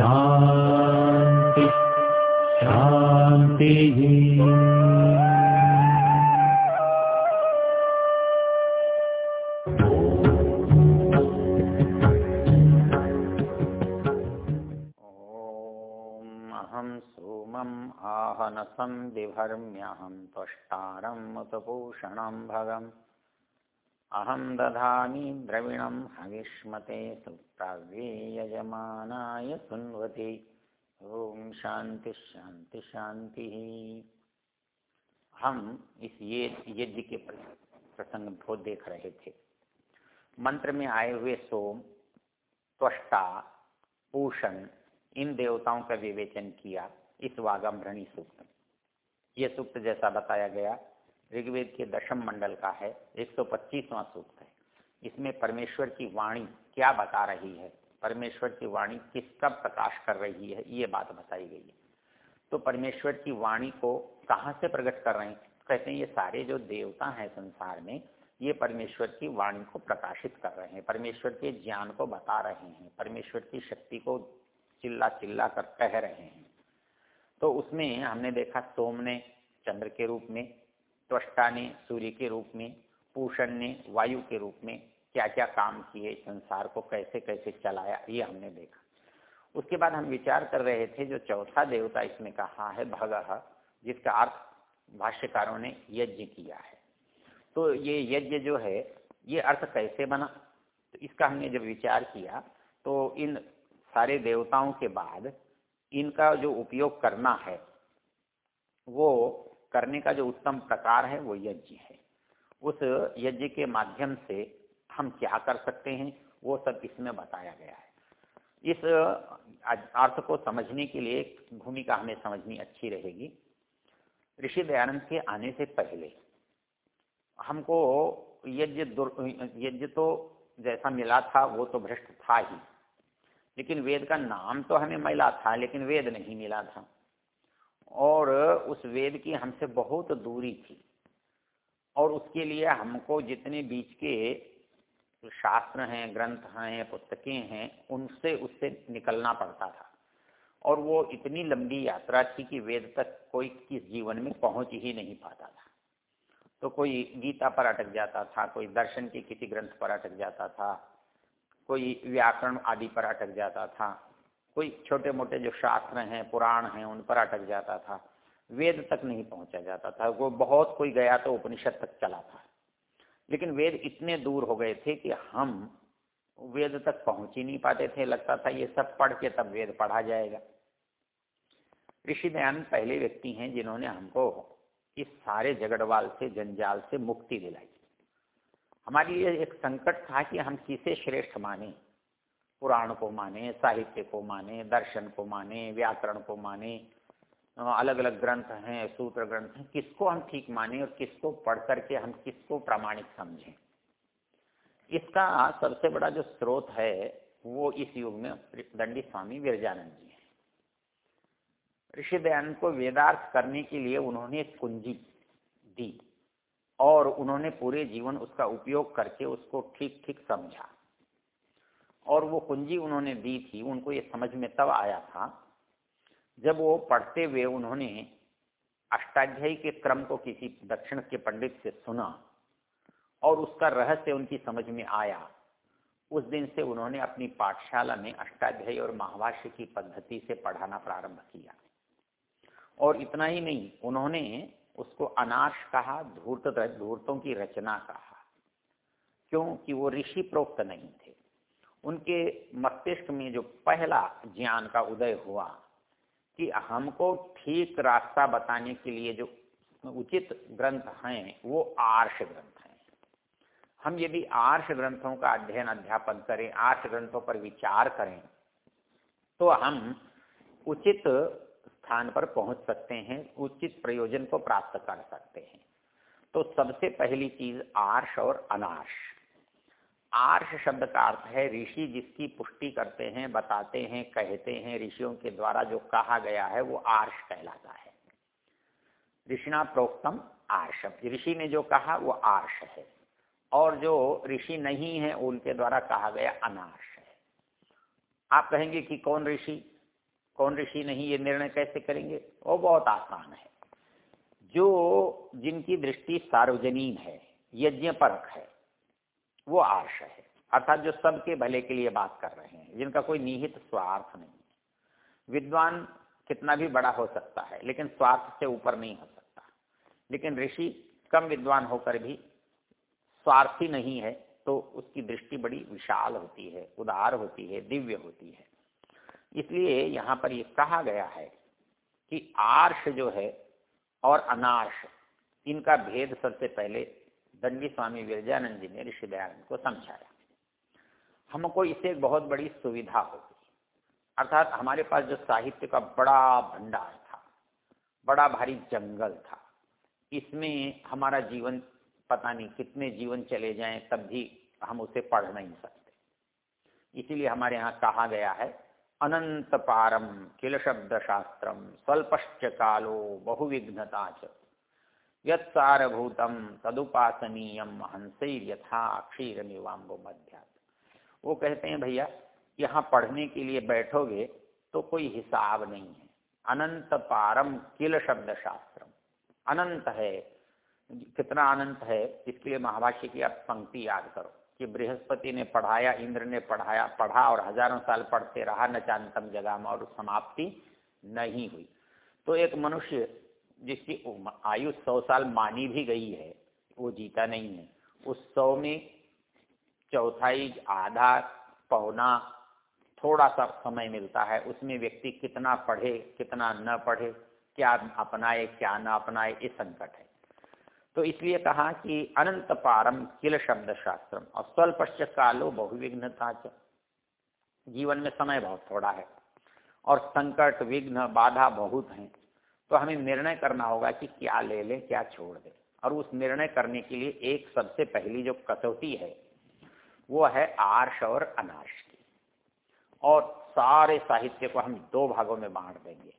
ॐ अहं सोमम् आहनसं विभर्म्यहम् त्वष्टारम्भूषणम् भगम्। अहं दधामि द्रविणं हविष्मते यजमानाय सुन्वते। ॐ शांति शांति शांति हम इस ये यज्ञ के प्रसंग को देख रहे थे। मंत्र में आए हुए सोम, त्वष्टा, पूषण, इन देवताओं का विवेचन किया इस वागम्भरणी सूक्त ये सूक्त जैसा बताया गया ऋग्वेद के दशम मंडल का है, एक 125वां सूक्त है। इसमें परमेश्वर की वाणी क्या बता रही है? परमेश्वर की वाणी किसका प्रकाश कर रही है? ये बात बताई गई है। तो परमेश्वर की वाणी को कहाँ से प्रकट कर रहे हैं? कहते हैं, ये सारे जो देवता हैं संसार में, ये परमेश्वर की वाणी को प्रकाशित कर रहे हैं। परमेश्वर के ज्ञान को बता रहे हैं। परमेश्वर की शक्ति को चिल्ला चिल्ला कर कह रहे हैं। तो उसमें हमने देखा सोम ने चंद्र के रूप में त्वष्टा ने सूर्य के रूप में पूषण ने वायु के रूप में क्या क्या काम किए संसार को कैसे कैसे चलाया, ये हमने देखा। उसके बाद हम विचार कर रहे थे, जो चौथा देवता इसमें कहा है, भग, जिसका अर्थ भाष्यकारों ने यज्ञ किया है। तो ये यज्ञ जो है, ये अर्थ कैसे बना? तो इसका हमने जब विचार किया तो इन सारे देवताओं के बाद इनका जो उपयोग करना है, वो करने का जो उत्तम प्रकार है, वो यज्ञ है। उस यज्ञ के माध्यम से हम क्या कर सकते हैं, वो सब इसमें बताया गया है। इस अर्थ को समझने के लिए भूमिका हमें समझनी अच्छी रहेगी। ऋषि दयानंद के आने से पहले हमको यज्ञ यज्ञ तो जैसा मिला था, वो तो भ्रष्ट था ही। लेकिन वेद का नाम तो हमें मिला था, लेकिन वेद नहीं मिला था। और उस वेद की हमसे बहुत दूरी थी। और उसके लिए हमको जितने बीच के शास्त्र हैं, ग्रंथ हैं, पुस्तकें हैं, उनसे उससे निकलना पड़ता था। और वो इतनी लंबी यात्रा थी कि वेद तक कोई किस जीवन में पहुँच ही नहीं पाता था। तो कोई गीता पर अटक जाता था, कोई दर्शन के किसी ग्रंथ पर अटक जाता था, कोई व्याकरण आदि पर अटक जाता था। कोई छोटे मोटे जो शास्त्र हैं, पुराण हैं, उन पर अटक जाता था। वेद तक नहीं पहुँचा जाता था। वो बहुत कोई गया तो उपनिषद तक चला था। लेकिन वेद इतने दूर हो गए थे कि हम वेद तक पहुँच ही नहीं पाते थे। लगता था ये सब पढ़ के तब वेद पढ़ा जाएगा। ऋषि दयानंद पहले व्यक्ति हैं जिन्होंने हमको इस सारे झगड़वाल से, जंजाल से मुक्ति दिलाई। हमारी लिए एक संकट था कि हम किसे श्रेष्ठ माने? पुराण को माने, साहित्य को माने, दर्शन को माने, व्याकरण को माने अलग अलग ग्रंथ हैं, सूत्र ग्रंथ हैं, किसको हम ठीक माने और किसको पढ़ करके हम किसको प्रामाणिक समझें? इसका सबसे बड़ा जो स्रोत है, वो इस युग में दंडी स्वामी विरजानंद जी हैं। ऋषि दयानंद को वेदार्थ करने के लिए उन्होंने कुंजी दी और उन्होंने पूरे जीवन उसका उपयोग करके उसको ठीक ठीक समझा। और वो कुंजी उन्होंने दी थी, उनको ये समझ में तब आया था, जब वो पढ़ते हुए उन्होंने अष्टाध्यायी के क्रम को किसी दक्षिण के पंडित से सुना और उसका रहस्य उनकी समझ में आया। उस दिन से उन्होंने अपनी पाठशाला में अष्टाध्यायी और महाभाष्य की पद्धति से पढ़ाना प्रारंभ किया। और इतना ही नहीं, उन्होंने उसको अनाश कहा, धूर्त धूर्तों की रचना कहा, क्योंकि वो ऋषि प्रोक्त नहीं थे। उनके मस्तिष्क में जो पहला ज्ञान का उदय हुआ कि हमको ठीक रास्ता बताने के लिए जो उचित ग्रंथ हैं, वो आर्ष ग्रंथ हैं। हम यदि आर्ष ग्रंथों का अध्ययन अध्यापन करें, आर्ष ग्रंथों पर विचार करें तो हम उचित स्थान पर पहुँच सकते हैं, उचित प्रयोजन को प्राप्त कर सकते हैं। तो सबसे पहली चीज़ आर्ष और अनार्ष। आर्ष शब्द का अर्थ है ऋषि जिसकी पुष्टि करते हैं, बताते हैं, कहते हैं, ऋषियों के द्वारा जो कहा गया है वो आर्ष कहलाता है। ऋषिना प्रोक्तम आर्ष। ऋषि ने जो कहा वो आर्ष है। और जो ऋषि नहीं है, उनके द्वारा कहा गया अनार्ष है। आप कहेंगे कि कौन ऋषि? कौन ऋषि नहीं, ये निर्णय कैसे करेंगे? वो बहुत आसान है। जो जिनकी दृष्टि सार्वजनीन है, यज्ञ परक है वो आर्ष है। अर्थात जो सबके भले के लिए बात कर रहे हैं, जिनका कोई निहित स्वार्थ नहीं विद्वान कितना भी बड़ा हो सकता है, लेकिन स्वार्थ से ऊपर नहीं हो सकता। लेकिन ऋषि कम विद्वान होकर भी स्वार्थी नहीं है तो उसकी दृष्टि बड़ी विशाल होती है, उदार होती है, दिव्य होती है। इसलिए यहाँ पर ये कहा गया है कि आर्ष जो है और अनार्ष, इनका भेद सबसे पहले दंडी स्वामी विरजानंद जी ने ऋषि दयानंद को समझाया। हमको इससे एक बहुत बड़ी सुविधा होगी। अर्थात हमारे पास जो साहित्य का बड़ा भंडार था, बड़ा भारी जंगल था, इसमें हमारा जीवन, पता नहीं कितने जीवन चले जाएँ, तब भी हम उसे पढ़ नहीं सकते। इसीलिए हमारे यहाँ कहा गया है, अनंत पारम किल शब्द शास्त्रम, स्वल्पश्च कालो बहुविघ्नता च। यत्सारभूतम तदुपासनीय हंसैर यथा क्षीर निवाम्बो मध्यात वो कहते हैं, भैया, यहाँ पढ़ने के लिए बैठोगे तो कोई हिसाब नहीं है। अनंत पारम किल शब्द शास्त्रम अनंत है। कितना अनंत है, इसके लिए महाभाष्य की आप पंक्ति याद करो कि बृहस्पति ने पढ़ाया, इंद्र ने पढ़ाया, पढ़ा और हज़ारों साल पढ़ते रहा नचांतम जगह और समाप्ति नहीं हुई। तो एक मनुष्य जिसकी आयु सौ साल मानी भी गई है, वो जीता नहीं है। उस सौ में चौथाई आधा पौना थोड़ा सा समय मिलता है। उसमें व्यक्ति कितना पढ़े, कितना न पढ़े, क्या अपनाए, क्या न अपनाए, ये संकट है। तो इसलिए कहा कि अनंत पारम किल शब्द शास्त्रम और स्वल्पश्च कालो बहुविघ्नता जीवन में समय बहुत थोड़ा है। और संकट, विघ्न, बाधा बहुत हैं। तो हमें निर्णय करना होगा कि क्या ले लें, क्या छोड़ दें। और उस निर्णय करने के लिए एक सबसे पहली जो कसौटी है, वो है आर्ष और अनार्ष की। और सारे साहित्य को हम दो भागों में बांट देंगे।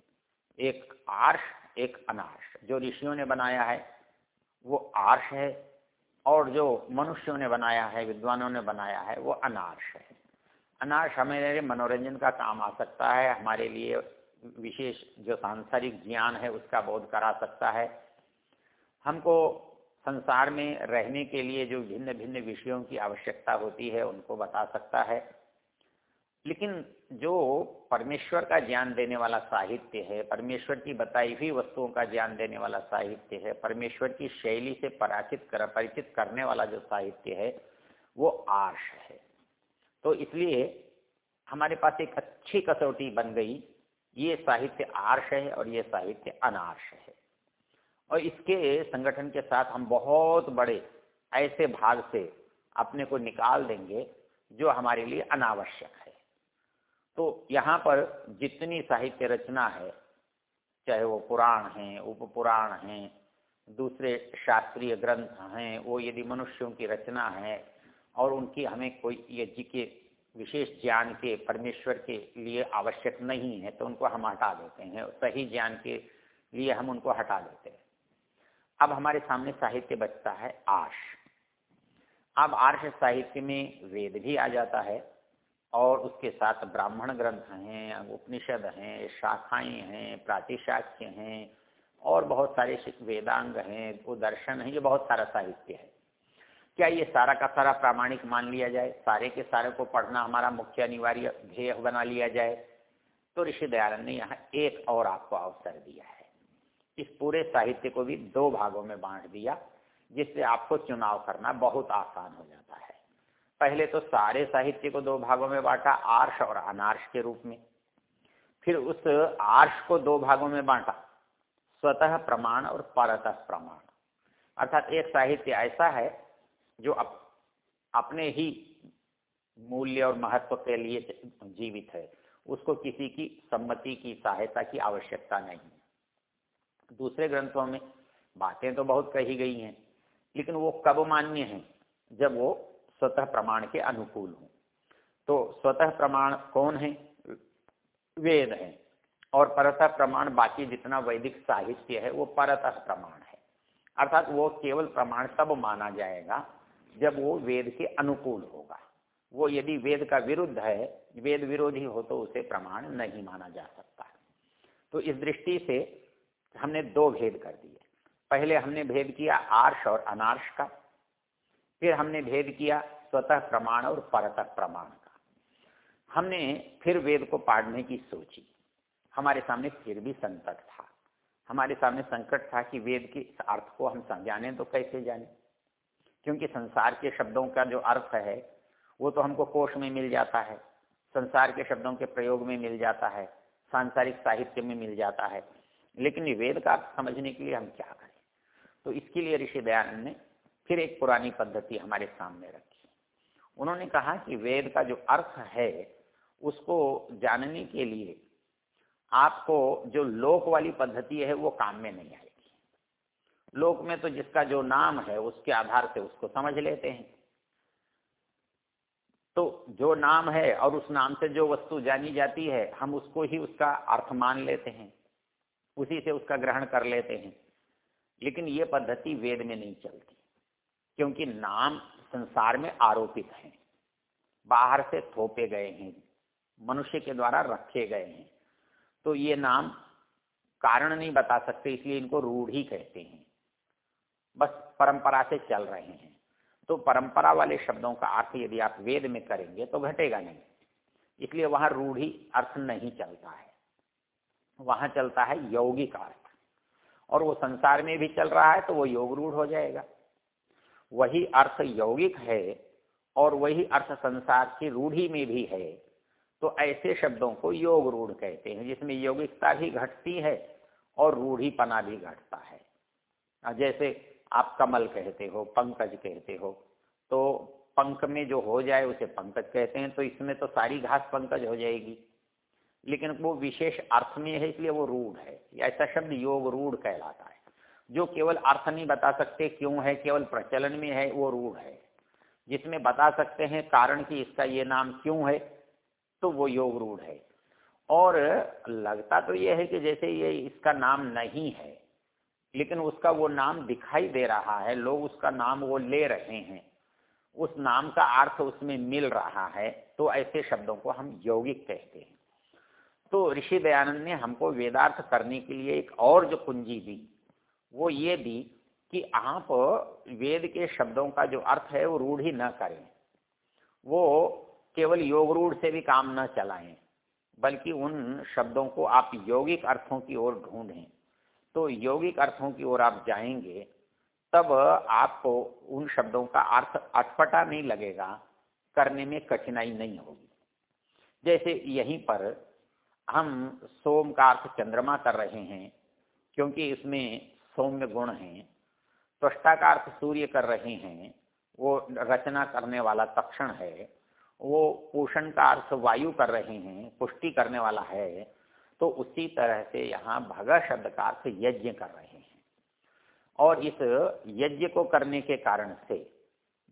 एक आर्ष, एक अनार्ष। जो ऋषियों ने बनाया है, वो आर्ष है। और जो मनुष्यों ने बनाया है, विद्वानों ने बनाया है, वो अनार्ष है। अनार्ष हमें मनोरंजन का काम आ सकता है, हमारे लिए विशेष जो सांसारिक ज्ञान है, उसका बोध करा सकता है। हमको संसार में रहने के लिए जो भिन्न भिन्न विषयों की आवश्यकता होती है, उनको बता सकता है। लेकिन जो परमेश्वर का ज्ञान देने वाला साहित्य है, परमेश्वर की बताई हुई वस्तुओं का ज्ञान देने वाला साहित्य है, परमेश्वर की शैली से पराचित कर, परिचित करने वाला जो साहित्य है, वो आर्ष है। तो इसलिए हमारे पास एक अच्छी कसौटी बन गई। ये साहित्य आर्ष है और ये साहित्य अनार्ष है। और इसके संगठन के साथ हम बहुत बड़े ऐसे भाग से अपने को निकाल देंगे जो हमारे लिए अनावश्यक है। तो यहाँ पर जितनी साहित्य रचना है, चाहे वो पुराण हैं, उपपुराण हैं, दूसरे शास्त्रीय ग्रंथ हैं, वो यदि मनुष्यों की रचना है और उनकी हमें कोई यज्ञ के विशेष ज्ञान के, परमेश्वर के लिए आवश्यक नहीं है तो उनको हम हटा देते हैं सही ज्ञान के लिए हम उनको हटा देते हैं। अब हमारे सामने साहित्य बचता है आर्ष। अब आर्ष साहित्य में वेद भी आ जाता है और उसके साथ ब्राह्मण ग्रंथ हैं, उपनिषद हैं, शाखाएँ हैं, प्रातिशाख्य हैं और बहुत सारे वेदांग हैं, वो दर्शन है, ये बहुत सारा साहित्य है। क्या ये सारा का सारा प्रामाणिक मान लिया जाए? सारे के सारे को पढ़ना हमारा मुख्य अनिवार्य ध्येय बना लिया जाए। तो ऋषि दयानंद ने यहाँ एक और आपको अवसर दिया है। इस पूरे साहित्य को भी दो भागों में बांट दिया, जिससे आपको चुनाव करना बहुत आसान हो जाता है। पहले तो सारे साहित्य को दो भागों में बांटा, आर्ष और अनार्ष के रूप में। फिर उस आर्ष को दो भागों में बांटा, स्वतः प्रमाण और परतः प्रमाण। अर्थात एक साहित्य ऐसा है जो अब अपने ही मूल्य और महत्व के लिए जीवित है, उसको किसी की सम्मति की, सहायता की आवश्यकता नहीं दूसरे ग्रंथों में बातें तो बहुत कही गई हैं, लेकिन वो कब मान्य हैं? जब वो स्वतः प्रमाण के अनुकूल हों। तो स्वतः प्रमाण कौन है? वेद है। और परतः प्रमाण बाकी जितना वैदिक साहित्य है, वो परतः प्रमाण है। अर्थात वो केवल प्रमाण तब माना जाएगा जब वो वेद के अनुकूल होगा। वो यदि वेद का विरुद्ध है, वेद विरोधी हो तो उसे प्रमाण नहीं माना जा सकता। तो इस दृष्टि से हमने दो भेद कर दिए। पहले हमने भेद किया आर्ष और अनार्ष का, फिर हमने भेद किया स्वतः प्रमाण और परतः प्रमाण का। हमने फिर वेद को पाड़ने की सोची। हमारे सामने फिर भी संकट था। हमारे सामने संकट था कि वेद के अर्थ को हम जाने तो कैसे जाने? क्योंकि संसार के शब्दों का जो अर्थ है, वो तो हमको कोष में मिल जाता है, संसार के शब्दों के प्रयोग में मिल जाता है, सांसारिक साहित्य में मिल जाता है। लेकिन वेद का अर्थ समझने के लिए हम क्या करें? तो इसके लिए ऋषि दयानंद ने फिर एक पुरानी पद्धति हमारे सामने रखी। उन्होंने कहा कि वेद का जो अर्थ है, उसको जानने के लिए आपको जो लोक वाली पद्धति है, वो काम में नहीं आएगी लोक में तो जिसका जो नाम है, उसके आधार से उसको समझ लेते हैं। तो जो नाम है और उस नाम से जो वस्तु जानी जाती है, हम उसको ही उसका अर्थ मान लेते हैं। उसी से उसका ग्रहण कर लेते हैं। लेकिन ये पद्धति वेद में नहीं चलती, क्योंकि नाम संसार में आरोपित हैं। बाहर से थोपे गए हैं, मनुष्य के द्वारा रखे गए हैं। तो ये नाम कारण नहीं बता सकते, इसलिए इनको रूढ़ी कहते हैं। बस परंपरा से चल रहे हैं। तो परंपरा वाले शब्दों का अर्थ यदि आप वेद में करेंगे तो घटेगा नहीं। इसलिए वहाँ रूढ़ी अर्थ नहीं चलता है। वहाँ चलता है यौगिक अर्थ। और वो संसार में भी चल रहा है तो वो योग रूढ़ हो जाएगा। वही अर्थ यौगिक है और वही अर्थ संसार की रूढ़ी में भी है तो ऐसे शब्दों को योग रूढ़ कहते हैं, जिसमें यौगिकता भी घटती है और रूढ़ीपना भी घटता है। जैसे आप कमल कहते हो, पंकज कहते हो तो पंख में जो हो जाए उसे पंकज कहते हैं तो इसमें तो सारी घास पंकज हो जाएगी। लेकिन वो विशेष अर्थ में है, इसलिए वो रूढ़ है। ऐसा शब्द योग रूढ़ कहलाता है। जो केवल अर्थ नहीं बता सकते क्यों है, केवल प्रचलन में है, वो रूढ़ है। जिसमें बता सकते हैं कारण कि इसका ये नाम क्यों है तो वो योग रूढ़ है। और लगता तो ये है कि जैसे ये इसका नाम नहीं है लेकिन उसका वो नाम दिखाई दे रहा है, लोग उसका नाम वो ले रहे हैं। उस नाम का अर्थ उसमें मिल रहा है तो ऐसे शब्दों को हम यौगिक कहते हैं। तो ऋषि दयानंद ने हमको वेदार्थ करने के लिए एक और जो कुंजी दी, वो ये दी कि आप वेद के शब्दों का जो अर्थ है वो रूढ़ी न करें। वो केवल योग रूढ़ से भी काम न चलाएँ, बल्कि उन शब्दों को आप यौगिक अर्थों की ओर ढूंढें। तो यौगिक अर्थों की ओर आप जाएँगे, तब आपको उन शब्दों का अर्थ अटपटा नहीं लगेगा, करने में कठिनाई नहीं होगी। जैसे यहीं पर हम सोम का अर्थ चंद्रमा कर रहे हैं, क्योंकि इसमें सौम्य गुण हैं, त्वष्टा का अर्थ सूर्य कर रहे हैं, वो रचना करने वाला तक्षण है, वो पोषण का अर्थ वायु कर रहे हैं, पुष्टि करने वाला है तो उसी तरह से यहाँ भगा शब्द का अर्थ यज्ञ कर रहे हैं। और इस यज्ञ को करने के कारण से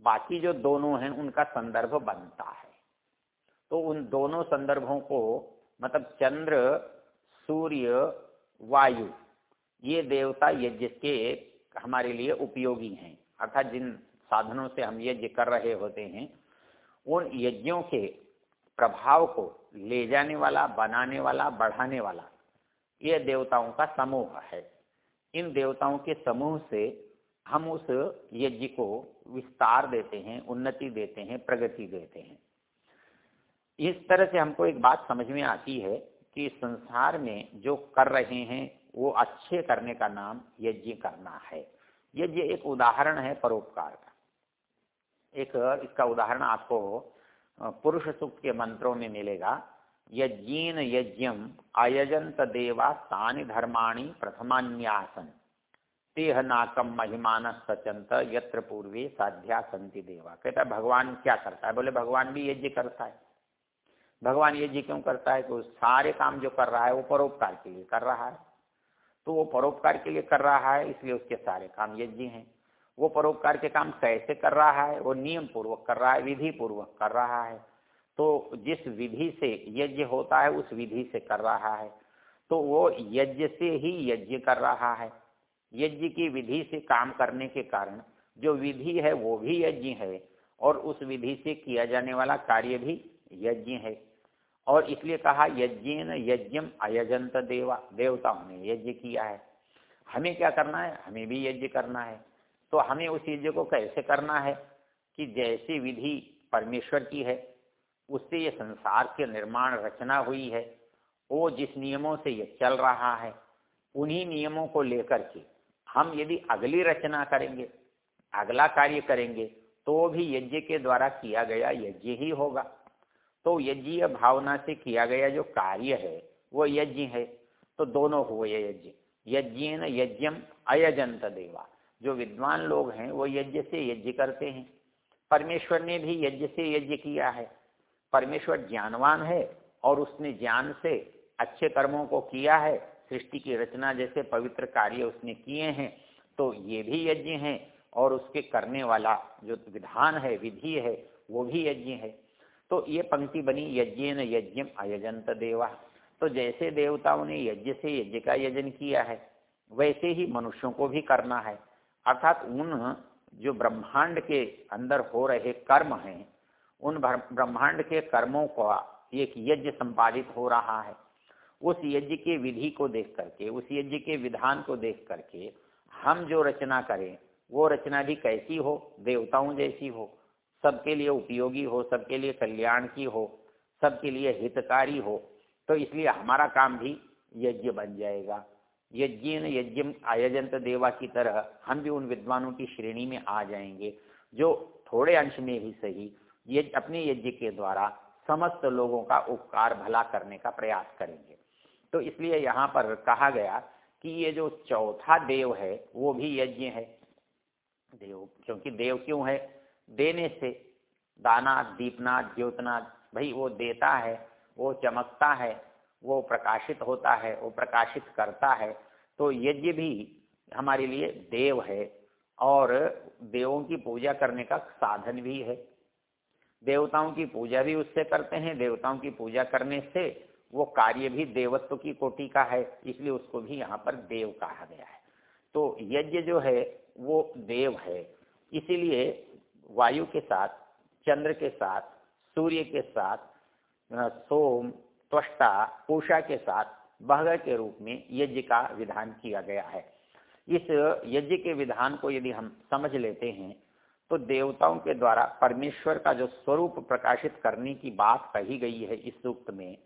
बाकी जो दोनों हैं, उनका संदर्भ बनता है। तो उन दोनों संदर्भों को मतलब चंद्र, सूर्य, वायु, ये देवता यज्ञ के हमारे लिए उपयोगी हैं। अर्थात जिन साधनों से हम यज्ञ कर रहे होते हैं, उन यज्ञों के प्रभाव को ले जाने वाला, बनाने वाला, बढ़ाने वाला ये देवताओं का समूह है। इन देवताओं के समूह से हम उस यज्ञ को विस्तार देते हैं, उन्नति देते हैं, प्रगति देते हैं। इस तरह से हमको एक बात समझ में आती है कि संसार में जो कर रहे हैं, वो अच्छे करने का नाम यज्ञ करना है। यज्ञ एक उदाहरण है परोपकार का। एक, इसका उदाहरण आपको पुरुष सूक्त के मंत्रों में मिलेगा, यज्ञीन यज्ञम अयजंत देवा तानि धर्माणि प्रथमान्यासन। तेह नाकम महिमान सचंत यत्र पूर्वे साध्या संति देवा। कहता है, भगवान क्या करता है? बोले, भगवान भी यज्ञ करता है। भगवान यज्ञ क्यों करता है? तो सारे काम जो कर रहा है, वो परोपकार के लिए कर रहा है। तो वो परोपकार के लिए कर रहा है, इसलिए उसके सारे काम यज्ञ हैं। वो परोपकार के काम कैसे कर रहा है, वो नियम पूर्वक कर रहा है विधि पूर्वक कर रहा है। तो जिस विधि से यज्ञ होता है, उस विधि से कर रहा है। तो वो यज्ञ से ही यज्ञ कर रहा है। यज्ञ की विधि से काम करने के कारण जो विधि है, वो भी यज्ञ है और उस विधि से किया जाने वाला कार्य भी यज्ञ है। और इसलिए कहा यज्ञ यज्ञम अयजंत देवा, देवताओं ने यज्ञ किया है। हमें क्या करना है? हमें भी यज्ञ करना है। तो हमें उस यज्ञ को कैसे करना है कि जैसी विधि परमेश्वर की है, उससे ये संसार के निर्माण रचना हुई है, वो जिस नियमों से ये चल रहा है, उन्हीं नियमों को लेकर के हम यदि अगली रचना करेंगे, अगला कार्य करेंगे तो भी यज्ञ के द्वारा किया गया यज्ञ ही होगा। तो यज्ञीय भावना से किया गया जो कार्य है, वो यज्ञ है। तो दोनों हुए यज्ञ। यज्ञ यज्ञम अयजंत देवा। जो विद्वान लोग हैं, वो यज्ञ से यज्ञ करते हैं। परमेश्वर ने भी यज्ञ से यज्ञ किया है। परमेश्वर ज्ञानवान है और उसने ज्ञान से अच्छे कर्मों को किया है। सृष्टि की रचना जैसे पवित्र कार्य उसने किए हैं तो ये भी यज्ञ हैं और उसके करने वाला जो विधान है, विधि है, वो भी यज्ञ है। तो ये पंक्ति बनी यज्ञ न यज्ञ अयजंत देवा। तो जैसे देवताओं ने यज्ञ से यज्ञ का यजन किया है, वैसे ही मनुष्यों को भी करना है। अर्थात उन जो ब्रह्मांड के अंदर हो रहे कर्म हैं, उन ब्रह्मांड के कर्मों का एक यज्ञ संपादित हो रहा है। उस यज्ञ के विधि को देख करके, उस यज्ञ के विधान को देख करके हम जो रचना करें, वो रचना भी कैसी हो? देवताओं जैसी हो? सबके लिए उपयोगी हो? सबके लिए कल्याण की हो? सबके लिए हितकारी हो? तो इसलिए हमारा काम भी यज्ञ बन जाएगा। यज्ञ यज्ञ आयोजंत देवा की तरह हम भी उन विद्वानों की श्रेणी में आ जाएँगे, जो थोड़े अंश में ही सही, ये अपने यज्ञ के द्वारा समस्त लोगों का उपकार भला करने का प्रयास करेंगे। तो इसलिए यहाँ पर कहा गया कि ये जो चौथा देव है, वो भी यज्ञ है। देव, क्योंकि देव क्यों है? देने से दाना दीपना द्योतना भाई वो देता है, वो चमकता है वो प्रकाशित होता है, वो प्रकाशित करता है तो यज्ञ भी हमारे लिए देव है और देवों की पूजा करने का साधन भी है। देवताओं की पूजा भी उससे करते हैं, देवताओं की पूजा करने से वो कार्य भी देवत्व की कोटि का है, इसलिए उसको भी यहाँ पर देव कहा गया है। तो यज्ञ जो है, वो देव है। इसीलिए वायु के साथ, चंद्र के साथ, सूर्य के साथ सोम त्वष्टा पूषा के साथ बहग के रूप में यज्ञ का विधान किया गया है। इस यज्ञ के विधान को यदि हम समझ लेते हैं तो देवताओं के द्वारा परमेश्वर का जो स्वरूप प्रकाशित करने की बात कही गई है इस सूक्त में,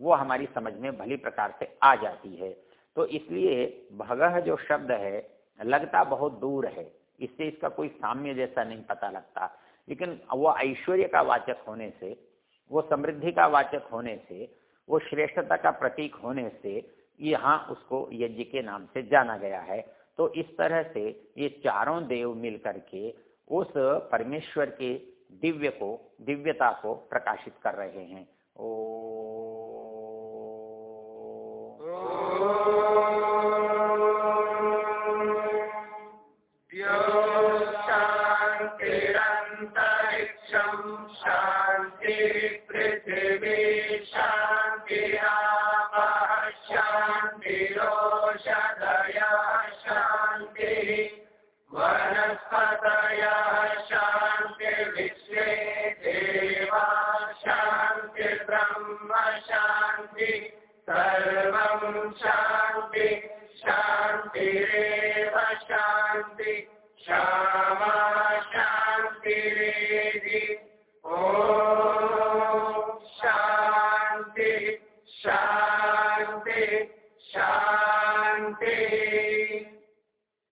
वो हमारी समझ में भली प्रकार से आ जाती है। तो इसलिए भगह जो शब्द है, लगता बहुत दूर है। इससे इसका कोई साम्य जैसा नहीं पता लगता। लेकिन वो ऐश्वर्य का वाचक होने से, वो समृद्धि का वाचक होने से वो श्रेष्ठता का प्रतीक होने से यहाँ उसको यज्ञ के नाम से जाना गया है। तो इस तरह से ये चारों देव मिल करके उस परमेश्वर के दिव्य को, दिव्यता को प्रकाशित कर रहे हैं। ओ